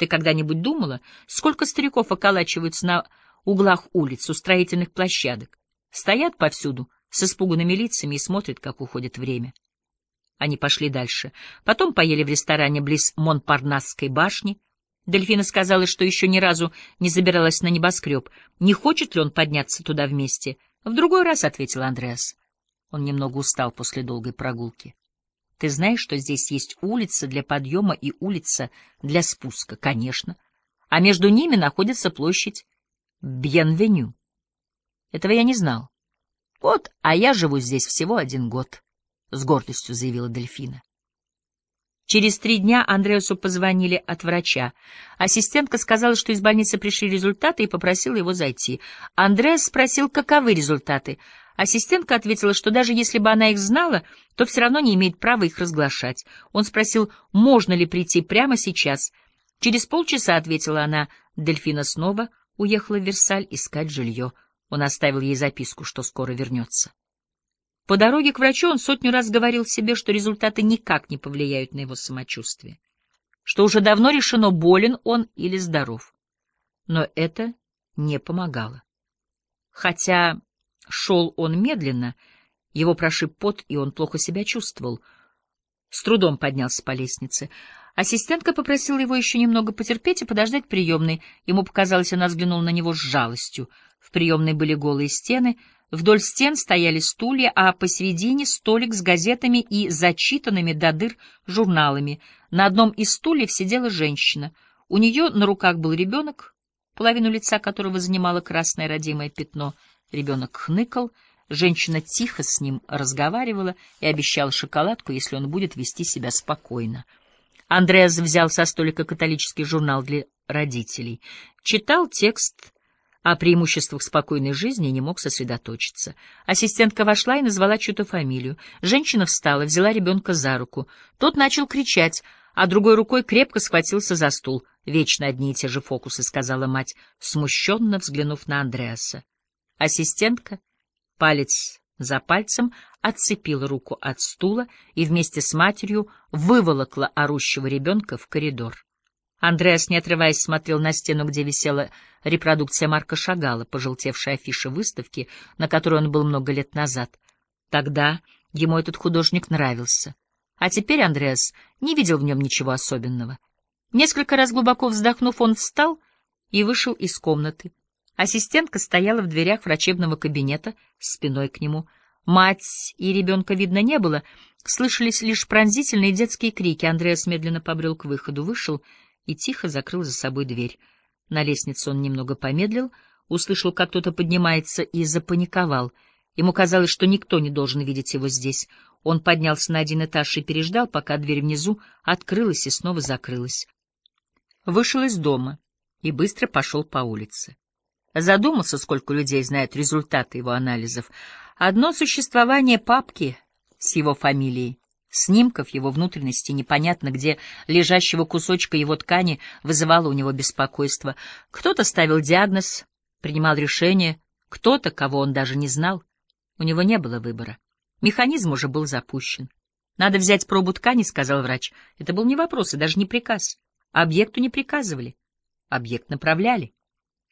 Ты когда-нибудь думала, сколько стариков околачиваются на углах улиц, у строительных площадок? Стоят повсюду с испуганными лицами и смотрят, как уходит время. Они пошли дальше. Потом поели в ресторане близ Монпарнасской башни. Дельфина сказала, что еще ни разу не забиралась на небоскреб. Не хочет ли он подняться туда вместе? В другой раз, — ответил Андреас. Он немного устал после долгой прогулки. Ты знаешь, что здесь есть улица для подъема и улица для спуска? Конечно. А между ними находится площадь Бьенвеню. Этого я не знал. Вот, а я живу здесь всего один год, — с гордостью заявила Дельфина. Через три дня Андреасу позвонили от врача. Ассистентка сказала, что из больницы пришли результаты, и попросила его зайти. Андреас спросил, каковы результаты — Ассистентка ответила, что даже если бы она их знала, то все равно не имеет права их разглашать. Он спросил, можно ли прийти прямо сейчас. Через полчаса, ответила она, Дельфина снова уехала в Версаль искать жилье. Он оставил ей записку, что скоро вернется. По дороге к врачу он сотню раз говорил себе, что результаты никак не повлияют на его самочувствие, что уже давно решено, болен он или здоров. Но это не помогало. Хотя Шел он медленно, его прошиб пот, и он плохо себя чувствовал. С трудом поднялся по лестнице. Ассистентка попросила его еще немного потерпеть и подождать приемной. Ему показалось, она взглянула на него с жалостью. В приемной были голые стены, вдоль стен стояли стулья, а посередине столик с газетами и зачитанными до дыр журналами. На одном из стульев сидела женщина. У нее на руках был ребенок, половину лица которого занимало красное родимое пятно — Ребенок хныкал, женщина тихо с ним разговаривала и обещала шоколадку, если он будет вести себя спокойно. Андреас взял со столика католический журнал для родителей, читал текст о преимуществах спокойной жизни и не мог сосредоточиться. Ассистентка вошла и назвала чью-то фамилию. Женщина встала, взяла ребенка за руку. Тот начал кричать, а другой рукой крепко схватился за стул. «Вечно одни и те же фокусы», — сказала мать, смущенно взглянув на Андреаса. Ассистентка, палец за пальцем, отцепила руку от стула и вместе с матерью выволокла орущего ребенка в коридор. Андреас, не отрываясь, смотрел на стену, где висела репродукция Марка Шагала, пожелтевшая афиша выставки, на которой он был много лет назад. Тогда ему этот художник нравился. А теперь Андреас не видел в нем ничего особенного. Несколько раз глубоко вздохнув, он встал и вышел из комнаты. Ассистентка стояла в дверях врачебного кабинета, спиной к нему. Мать и ребенка видно не было, слышались лишь пронзительные детские крики. Андреас медленно побрел к выходу, вышел и тихо закрыл за собой дверь. На лестнице он немного помедлил, услышал, как кто-то поднимается, и запаниковал. Ему казалось, что никто не должен видеть его здесь. Он поднялся на один этаж и переждал, пока дверь внизу открылась и снова закрылась. Вышел из дома и быстро пошел по улице. Задумался, сколько людей знают результаты его анализов. Одно существование папки с его фамилией, снимков его внутренности, непонятно где лежащего кусочка его ткани, вызывало у него беспокойство. Кто-то ставил диагноз, принимал решение, кто-то, кого он даже не знал. У него не было выбора. Механизм уже был запущен. «Надо взять пробу ткани», — сказал врач. Это был не вопрос и даже не приказ. Объекту не приказывали. Объект направляли.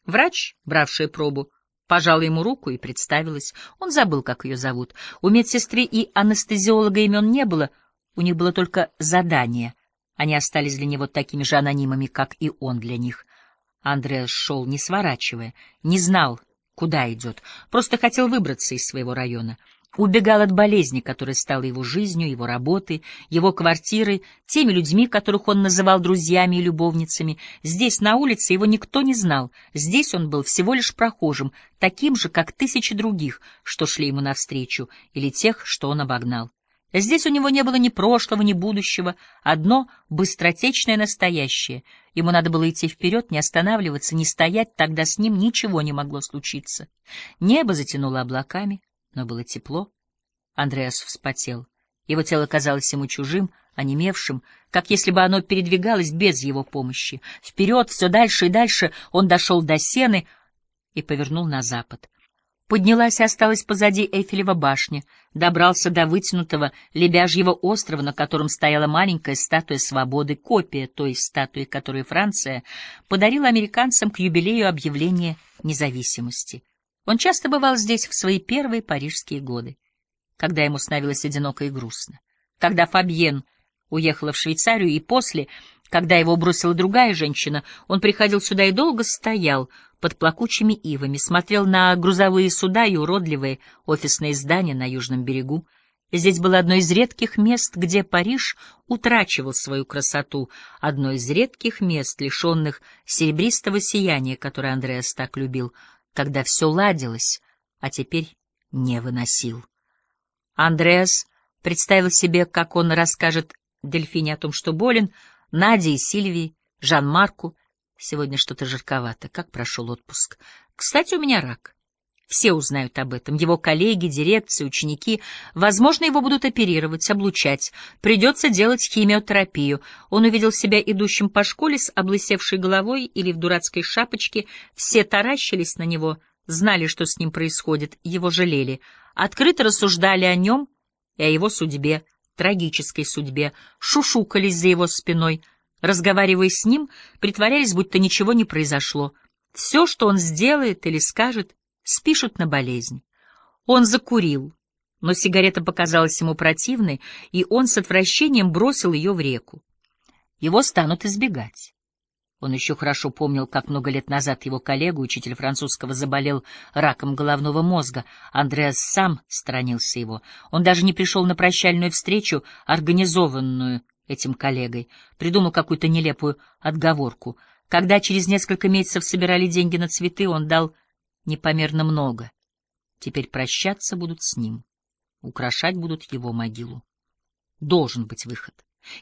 Врач, бравшая пробу, пожала ему руку и представилась. Он забыл, как ее зовут. У медсестры и анестезиолога имен не было, у них было только задание. Они остались для него такими же анонимами, как и он для них. Андреас шел, не сворачивая, не знал, куда идет, просто хотел выбраться из своего района — убегал от болезни, которая стала его жизнью, его работой, его квартирой, теми людьми, которых он называл друзьями и любовницами. Здесь, на улице, его никто не знал. Здесь он был всего лишь прохожим, таким же, как тысячи других, что шли ему навстречу, или тех, что он обогнал. Здесь у него не было ни прошлого, ни будущего, одно быстротечное настоящее. Ему надо было идти вперед, не останавливаться, не стоять, тогда с ним ничего не могло случиться. Небо затянуло облаками, но было тепло. Андреас вспотел. Его тело казалось ему чужим, онемевшим, как если бы оно передвигалось без его помощи. Вперед, все дальше и дальше он дошел до сены и повернул на запад. поднялась и осталась позади Эйфелева башни, добрался до вытянутого лебяжьего острова, на котором стояла маленькая статуя свободы, копия той статуи, которую Франция подарила американцам к юбилею объявления независимости. Он часто бывал здесь в свои первые парижские годы, когда ему становилось одиноко и грустно, когда Фабьен уехала в Швейцарию и после, когда его бросила другая женщина, он приходил сюда и долго стоял под плакучими ивами, смотрел на грузовые суда и уродливые офисные здания на южном берегу. Здесь было одно из редких мест, где Париж утрачивал свою красоту, одно из редких мест, лишенных серебристого сияния, которое Андреас так любил, когда все ладилось, а теперь не выносил. Андреас представил себе, как он расскажет Дельфине о том, что болен, Наде и Сильвии, Жан-Марку. Сегодня что-то жарковато. Как прошел отпуск? Кстати, у меня рак. Все узнают об этом. Его коллеги, дирекции, ученики. Возможно, его будут оперировать, облучать. Придется делать химиотерапию. Он увидел себя идущим по школе с облысевшей головой или в дурацкой шапочке. Все таращились на него, знали, что с ним происходит, его жалели. Открыто рассуждали о нем и о его судьбе трагической судьбе, шушукались за его спиной, разговаривая с ним, притворялись, будто ничего не произошло. Все, что он сделает или скажет, спишут на болезнь. Он закурил, но сигарета показалась ему противной, и он с отвращением бросил ее в реку. Его станут избегать. Он еще хорошо помнил, как много лет назад его коллега, учитель французского, заболел раком головного мозга. Андреас сам сторонился его. Он даже не пришел на прощальную встречу, организованную этим коллегой. Придумал какую-то нелепую отговорку. Когда через несколько месяцев собирали деньги на цветы, он дал непомерно много. Теперь прощаться будут с ним. Украшать будут его могилу. Должен быть выход.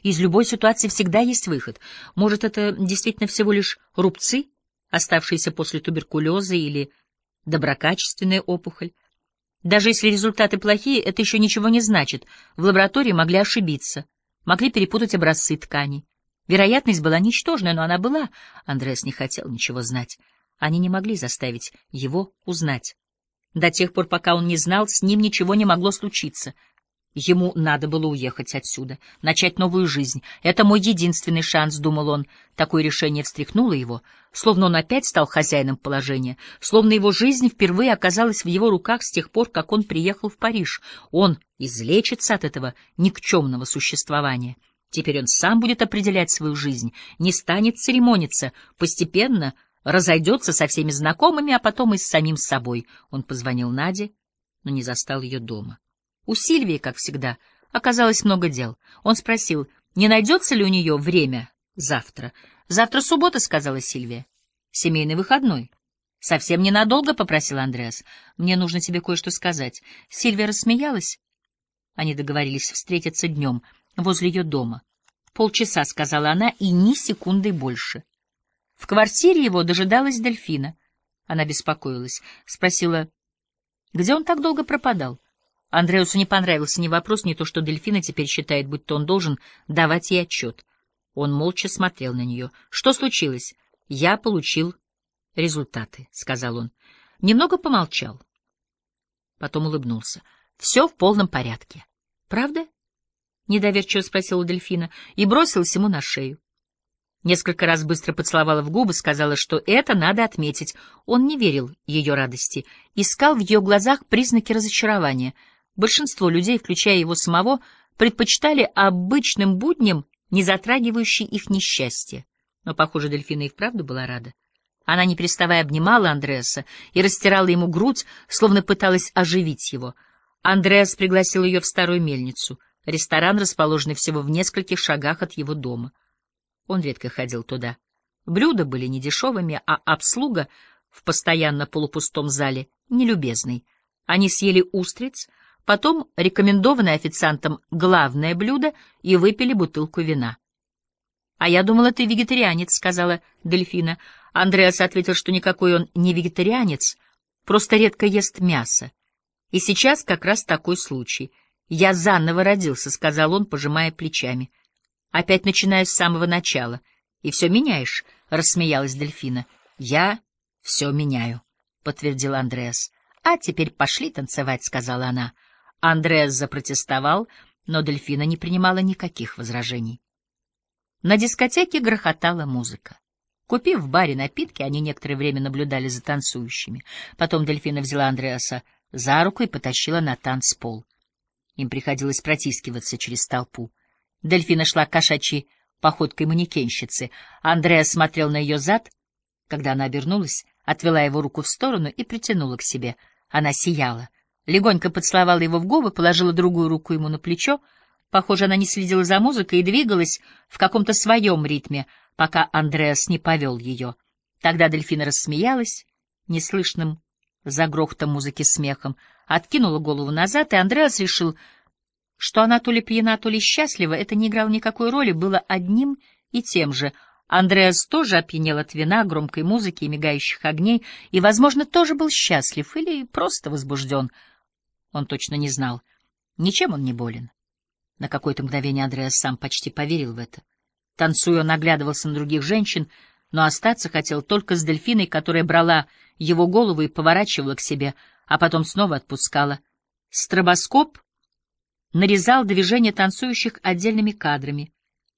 Из любой ситуации всегда есть выход. Может, это действительно всего лишь рубцы, оставшиеся после туберкулеза или доброкачественная опухоль. Даже если результаты плохие, это еще ничего не значит. В лаборатории могли ошибиться, могли перепутать образцы тканей. Вероятность была ничтожная, но она была. Андреас не хотел ничего знать. Они не могли заставить его узнать. До тех пор, пока он не знал, с ним ничего не могло случиться — Ему надо было уехать отсюда, начать новую жизнь. Это мой единственный шанс, — думал он. Такое решение встряхнуло его, словно он опять стал хозяином положения, словно его жизнь впервые оказалась в его руках с тех пор, как он приехал в Париж. Он излечится от этого никчемного существования. Теперь он сам будет определять свою жизнь, не станет церемониться, постепенно разойдется со всеми знакомыми, а потом и с самим собой. Он позвонил Наде, но не застал ее дома. У Сильвии, как всегда, оказалось много дел. Он спросил, не найдется ли у нее время завтра. «Завтра суббота», — сказала Сильвия. «Семейный выходной». «Совсем ненадолго», — попросил Андреас. «Мне нужно тебе кое-что сказать». Сильвия рассмеялась. Они договорились встретиться днем возле ее дома. «Полчаса», — сказала она, — «и ни секунды больше». В квартире его дожидалась Дельфина. Она беспокоилась, спросила, где он так долго пропадал. Андреусу не понравился ни вопрос, ни то, что Дельфина теперь считает, будто он должен давать ей отчет. Он молча смотрел на нее. «Что случилось?» «Я получил результаты», — сказал он. Немного помолчал. Потом улыбнулся. «Все в полном порядке». «Правда?» — недоверчиво спросила Дельфина и бросилась ему на шею. Несколько раз быстро поцеловала в губы, сказала, что это надо отметить. Он не верил ее радости, искал в ее глазах признаки разочарования — Большинство людей, включая его самого, предпочитали обычным будням, не затрагивающие их несчастье. Но, похоже, Дельфина и вправду была рада. Она, не переставая, обнимала Андреаса и растирала ему грудь, словно пыталась оживить его. Андреас пригласил ее в старую мельницу, ресторан, расположенный всего в нескольких шагах от его дома. Он редко ходил туда. Блюда были не дешевыми, а обслуга в постоянно полупустом зале нелюбезной. Они съели устриц, потом рекомендованное официантом главное блюдо и выпили бутылку вина. — А я думала, ты вегетарианец, — сказала Дельфина. Андреас ответил, что никакой он не вегетарианец, просто редко ест мясо. И сейчас как раз такой случай. Я заново родился, — сказал он, пожимая плечами. — Опять начинаю с самого начала. И все меняешь, — рассмеялась Дельфина. — Я все меняю, — подтвердил Андреас. «А теперь пошли танцевать», — сказала она. Андреас запротестовал, но Дельфина не принимала никаких возражений. На дискотеке грохотала музыка. Купив в баре напитки, они некоторое время наблюдали за танцующими. Потом Дельфина взяла Андреаса за руку и потащила на танцпол. Им приходилось протискиваться через толпу. Дельфина шла кошачьей походкой манекенщицы. Андреас смотрел на ее зад. Когда она обернулась, отвела его руку в сторону и притянула к себе. Она сияла. Легонько поцеловала его в губы, положила другую руку ему на плечо. Похоже, она не следила за музыкой и двигалась в каком-то своем ритме, пока Андреас не повел ее. Тогда Дельфина рассмеялась, неслышным за грохотом музыки смехом, откинула голову назад, и Андреас решил, что она то ли пьяна, то ли счастлива, это не играло никакой роли, было одним и тем же. Андреас тоже опьянел от вина, громкой музыки и мигающих огней, и, возможно, тоже был счастлив или просто возбужден. Он точно не знал. Ничем он не болен. На какое-то мгновение Андреас сам почти поверил в это. Танцуя, он оглядывался на других женщин, но остаться хотел только с дельфиной, которая брала его голову и поворачивала к себе, а потом снова отпускала. Стробоскоп нарезал движения танцующих отдельными кадрами.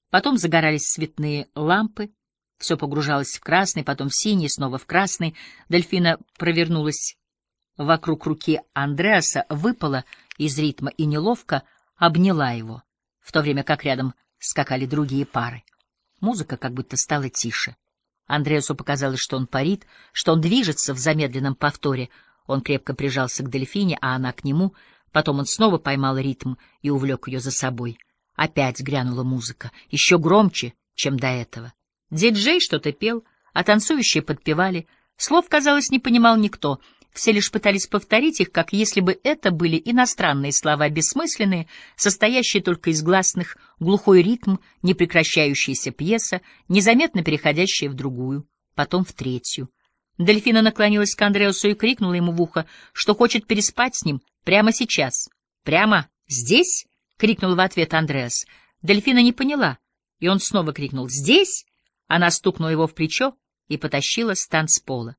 Потом загорались цветные лампы, все погружалось в красный, потом в синий, снова в красный. Дельфина провернулась вокруг руки Андреаса, выпала из ритма и неловко обняла его, в то время как рядом скакали другие пары. Музыка как будто стала тише. Андреасу показалось, что он парит, что он движется в замедленном повторе. Он крепко прижался к дельфине, а она к нему. Потом он снова поймал ритм и увлек ее за собой. Опять грянула музыка, еще громче, чем до этого. Диджей что-то пел, а танцующие подпевали. Слов, казалось, не понимал никто — все лишь пытались повторить их, как если бы это были иностранные слова, бессмысленные, состоящие только из гласных, глухой ритм, непрекращающаяся пьеса, незаметно переходящая в другую, потом в третью. Дельфина наклонилась к Андреасу и крикнула ему в ухо, что хочет переспать с ним прямо сейчас. «Прямо здесь?» — крикнул в ответ Андреас. Дельфина не поняла, и он снова крикнул «Здесь?» Она стукнула его в плечо и потащила с танцпола.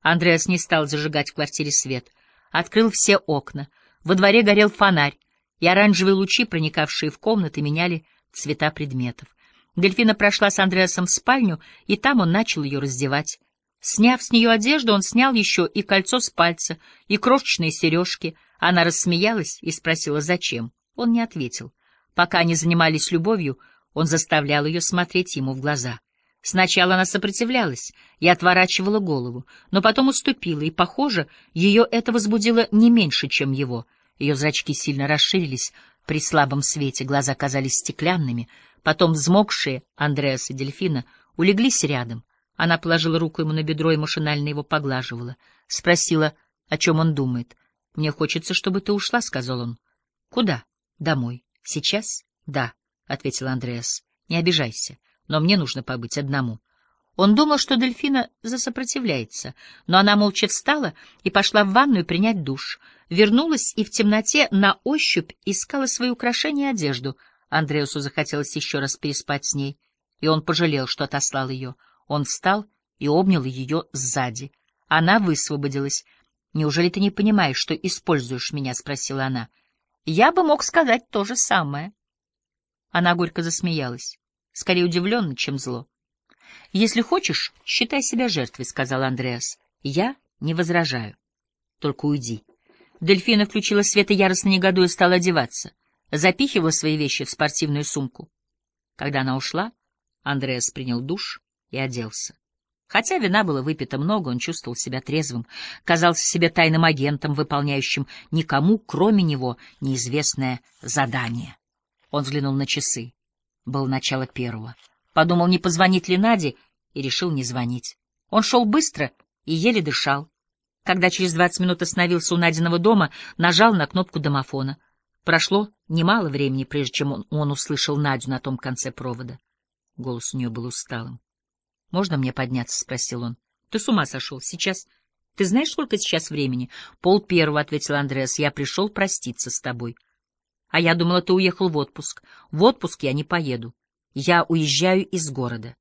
Андреас не стал зажигать в квартире свет. Открыл все окна. Во дворе горел фонарь, и оранжевые лучи, проникавшие в комнаты, меняли цвета предметов. Дельфина прошла с Андреасом в спальню, и там он начал ее раздевать. Сняв с нее одежду, он снял еще и кольцо с пальца, и крошечные сережки. Она рассмеялась и спросила, зачем. Он не ответил. Пока они занимались любовью, он заставлял ее смотреть ему в глаза. Сначала она сопротивлялась и отворачивала голову, но потом уступила, и, похоже, ее это возбудило не меньше, чем его. Ее зрачки сильно расширились при слабом свете, глаза казались стеклянными. Потом взмокшие Андреас и Дельфина улеглись рядом. Она положила руку ему на бедро и машинально его поглаживала. Спросила, о чем он думает. «Мне хочется, чтобы ты ушла», — сказал он. «Куда?» «Домой. Сейчас?» «Да», — ответил Андреас. «Не обижайся но мне нужно побыть одному. Он думал, что дельфина засопротивляется, но она молча встала и пошла в ванную принять душ. Вернулась и в темноте на ощупь искала свои украшения и одежду. Андреусу захотелось еще раз переспать с ней, и он пожалел, что отослал ее. Он встал и обнял ее сзади. Она высвободилась. «Неужели ты не понимаешь, что используешь меня?» — спросила она. «Я бы мог сказать то же самое». Она горько засмеялась скорее удивленно, чем зло. «Если хочешь, считай себя жертвой», — сказал Андреас. «Я не возражаю. Только уйди». Дельфина включила свет и яростно негодуя стала одеваться. Запихивала свои вещи в спортивную сумку. Когда она ушла, Андреас принял душ и оделся. Хотя вина было выпито много, он чувствовал себя трезвым, казался себе тайным агентом, выполняющим никому, кроме него, неизвестное задание. Он взглянул на часы. Было начало первого. Подумал, не позвонить ли Наде, и решил не звонить. Он шел быстро и еле дышал. Когда через двадцать минут остановился у Надиного дома, нажал на кнопку домофона. Прошло немало времени, прежде чем он, он услышал Надю на том конце провода. Голос у нее был усталым. — Можно мне подняться? — спросил он. — Ты с ума сошел. Сейчас... Ты знаешь, сколько сейчас времени? — Пол первого, — ответил Андреас. — Я пришел проститься с тобой. — а я думала, ты уехал в отпуск. В отпуск я не поеду. Я уезжаю из города.